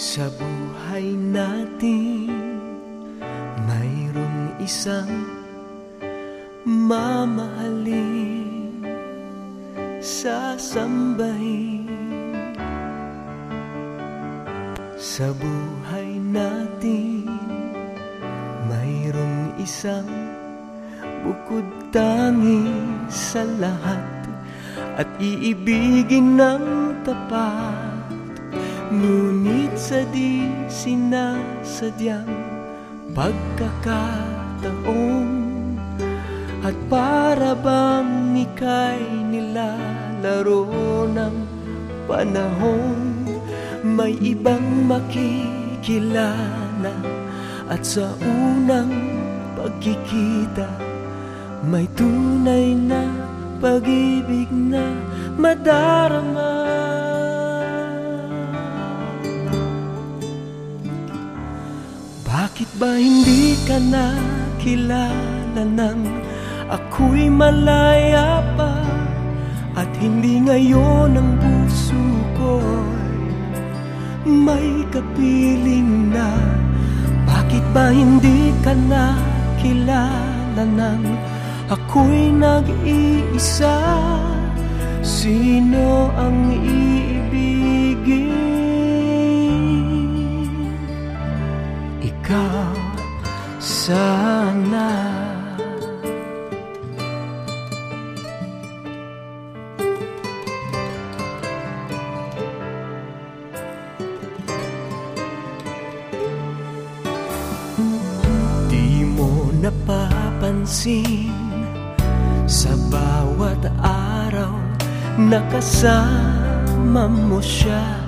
Sa buhay natin Mayroon isang Mamahalin Sasambahin Sa buhay natin Mayroon isang Bukod tangi sa lahat At iibigin ng tapat ngunit sa di sinasadyang pagkakataon at para bang ika'y nilalaro ng panahon May ibang makikilala At sa unang pagkikita May tunay na pag-ibig na madarama Bakit ba hindi ka nakilala ng Ako'y malaya pa At hindi ngayon ang puso ko'y May kapiling na Bakit ba hindi ka nakilala nang Ako'y nag-iisa Sino ang iibigin? Sana. Napapansin Sa bawat araw Nakasama mo siya.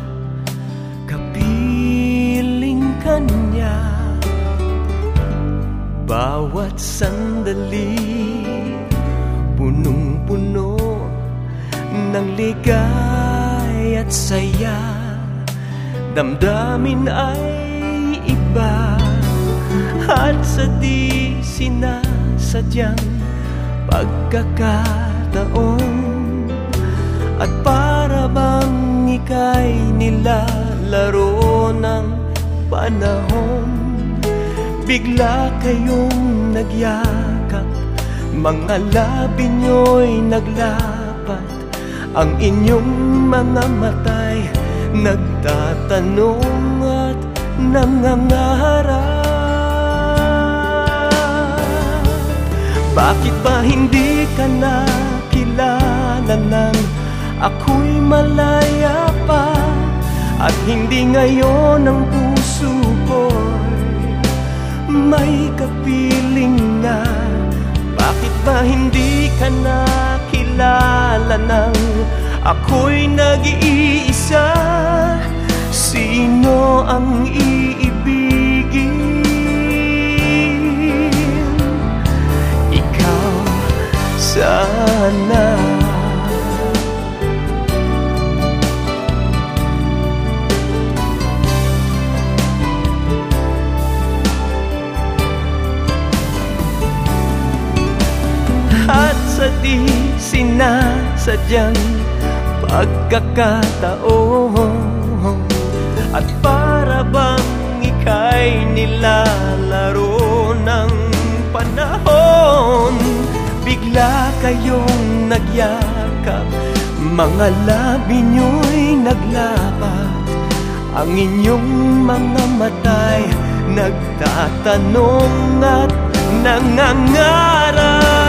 Kapiling kanya Bawat sandali Punong-puno Ng ligay at saya. Damdamin ay iba At sa di sinasadyang pagkakataon. At para bang ika'y nilalaro ng panahon Bigla kayong nagyakap. Mga labi nyo'y naglapat. Ang inyong mga matay Nagtatanong at nangangarap. Bakit ba hindi ka nakilala nang ako'y malaya pa? At hindi ngayon ang ko'y may kapiling na Bakit ba hindi ka nakilala nang ako'y nag-iisa? Sino ang At sa di sinasadyang pagkakataon. At para bang ika'y nilalaro ng panahon Bigla kayong nagyakap. Mga labi nyo'y naglapat Ang inyong mga matay Nagtatanong at nangangarap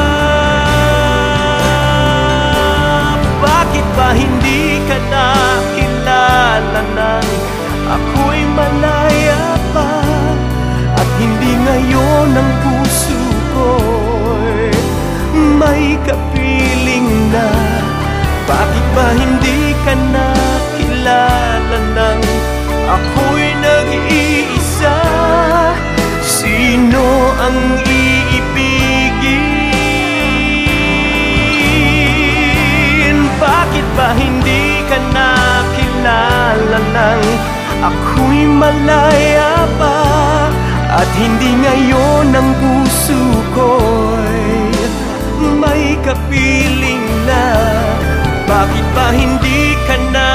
kapiling na? Bakit ba hindi ka nakilala nang ako'y nag-iisa? Sino ang iibigin? Bakit ba hindi ka nakilala nang ako'y malaya pa? At hindi ngayon ang puso ko'y may kapiling na. Bakit ba hindi ka nakilala